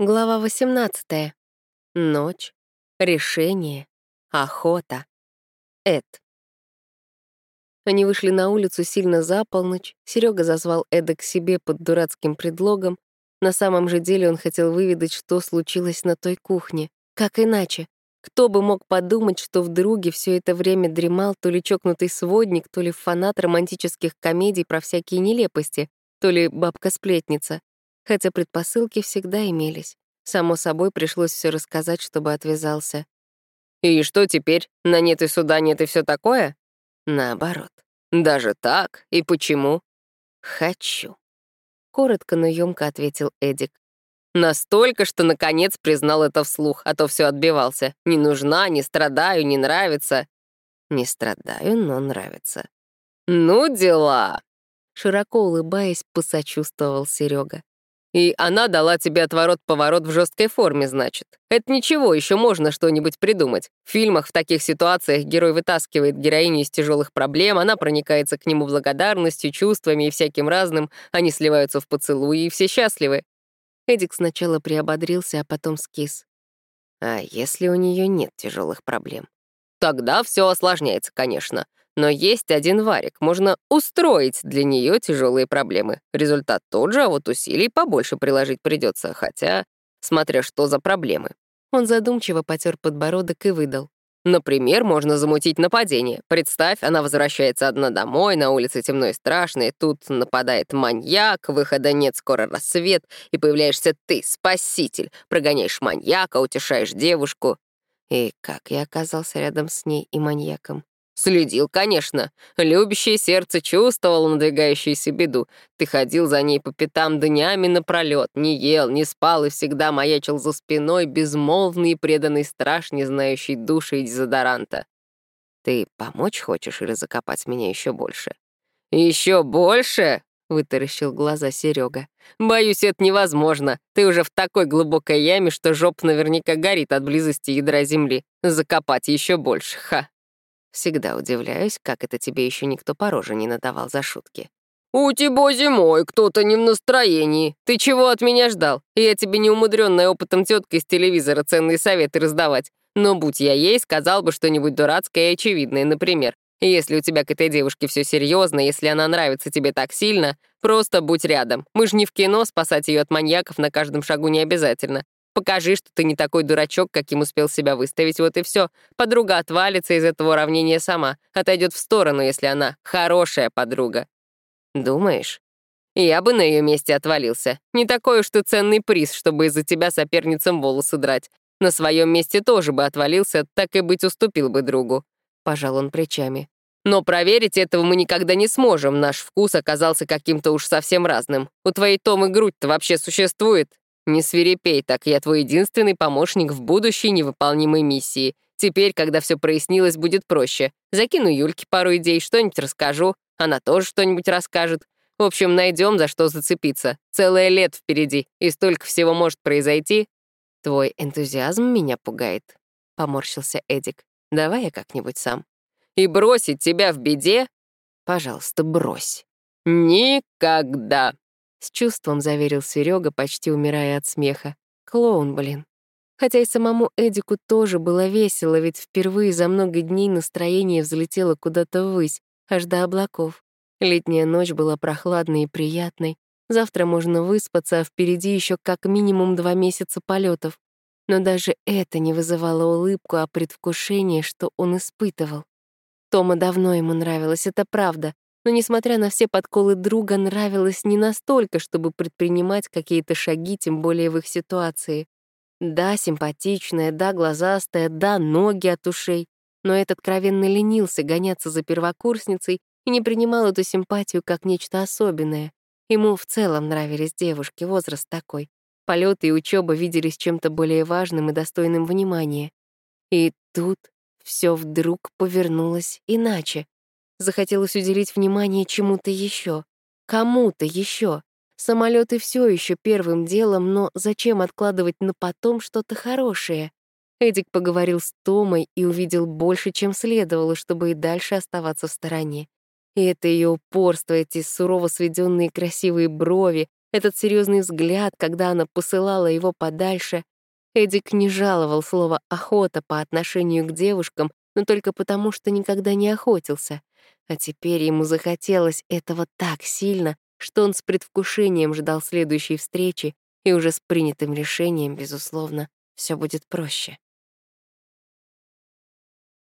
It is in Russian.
Глава 18. Ночь. Решение. Охота. Эд. Они вышли на улицу сильно за полночь. Серега зазвал Эда к себе под дурацким предлогом. На самом же деле он хотел выведать, что случилось на той кухне. Как иначе? Кто бы мог подумать, что в друге все это время дремал то ли чокнутый сводник, то ли фанат романтических комедий про всякие нелепости, то ли бабка-сплетница хотя предпосылки всегда имелись. Само собой, пришлось все рассказать, чтобы отвязался. «И что теперь? На нет и суда нет и все такое?» Наоборот. «Даже так? И почему?» «Хочу», — коротко, но емко ответил Эдик. Настолько, что наконец признал это вслух, а то все отбивался. Не нужна, не страдаю, не нравится. Не страдаю, но нравится. Ну, дела. Широко улыбаясь, посочувствовал Серега. И она дала тебе отворот-поворот в жесткой форме, значит. Это ничего, еще можно что-нибудь придумать. В фильмах в таких ситуациях герой вытаскивает героиню из тяжелых проблем, она проникается к нему благодарностью, чувствами и всяким разным, они сливаются в поцелуи, и все счастливы. Эдик сначала приободрился, а потом скис. А если у нее нет тяжелых проблем? Тогда все осложняется, конечно. Но есть один варик, можно устроить для нее тяжелые проблемы. Результат тот же, а вот усилий побольше приложить придется, хотя, смотря что за проблемы. Он задумчиво потер подбородок и выдал. Например, можно замутить нападение. Представь, она возвращается одна домой, на улице темно и страшно, и тут нападает маньяк, выхода нет, скоро рассвет, и появляешься ты, спаситель, прогоняешь маньяка, утешаешь девушку. И как я оказался рядом с ней и маньяком? Следил, конечно. Любящее сердце чувствовало надвигающуюся беду. Ты ходил за ней по пятам днями напролет, не ел, не спал и всегда маячил за спиной безмолвный и преданный страж, не знающий души и дезодоранта. Ты помочь хочешь или закопать меня еще больше? Еще больше? — вытаращил глаза Серега. «Боюсь, это невозможно. Ты уже в такой глубокой яме, что жопа наверняка горит от близости ядра земли. Закопать еще больше, ха!» Всегда удивляюсь, как это тебе еще никто по роже не надавал за шутки. «У тебя зимой кто-то не в настроении. Ты чего от меня ждал? Я тебе неумудренная опытом тетка из телевизора ценные советы раздавать. Но будь я ей, сказал бы что-нибудь дурацкое и очевидное, например. Если у тебя к этой девушке все серьезно, если она нравится тебе так сильно, просто будь рядом. Мы же не в кино, спасать ее от маньяков на каждом шагу не обязательно. Покажи, что ты не такой дурачок, каким успел себя выставить, вот и все. Подруга отвалится из этого уравнения сама, отойдет в сторону, если она хорошая подруга. Думаешь? Я бы на ее месте отвалился. Не такой уж ты ценный приз, чтобы из-за тебя соперницам волосы драть. На своем месте тоже бы отвалился, так и быть уступил бы другу. Пожал он плечами. Но проверить этого мы никогда не сможем. Наш вкус оказался каким-то уж совсем разным. У твоей Томы грудь-то вообще существует? «Не свирепей, так я твой единственный помощник в будущей невыполнимой миссии. Теперь, когда все прояснилось, будет проще. Закину Юльке пару идей, что-нибудь расскажу. Она тоже что-нибудь расскажет. В общем, найдем за что зацепиться. Целое лет впереди, и столько всего может произойти». «Твой энтузиазм меня пугает», — поморщился Эдик. «Давай я как-нибудь сам». «И бросить тебя в беде?» «Пожалуйста, брось». «Никогда», с чувством заверил Серега, почти умирая от смеха. Клоун, блин. Хотя и самому Эдику тоже было весело, ведь впервые за много дней настроение взлетело куда-то ввысь, аж до облаков. Летняя ночь была прохладной и приятной. Завтра можно выспаться, а впереди еще как минимум два месяца полетов. Но даже это не вызывало улыбку, а предвкушение, что он испытывал. Тома давно ему нравилось, это правда но, несмотря на все подколы друга, нравилось не настолько, чтобы предпринимать какие-то шаги, тем более в их ситуации. Да, симпатичная, да, глазастая, да, ноги от ушей. Но этот откровенно ленился гоняться за первокурсницей и не принимал эту симпатию как нечто особенное. Ему в целом нравились девушки, возраст такой. Полеты и учеба виделись чем-то более важным и достойным внимания. И тут все вдруг повернулось иначе. Захотелось уделить внимание чему-то еще, кому-то еще. Самолеты все еще первым делом, но зачем откладывать на потом что-то хорошее? Эдик поговорил с Томой и увидел больше, чем следовало, чтобы и дальше оставаться в стороне. И это ее упорство, эти сурово сведенные красивые брови, этот серьезный взгляд, когда она посылала его подальше. Эдик не жаловал слово «охота» по отношению к девушкам, но только потому, что никогда не охотился. А теперь ему захотелось этого так сильно, что он с предвкушением ждал следующей встречи, и уже с принятым решением, безусловно, все будет проще.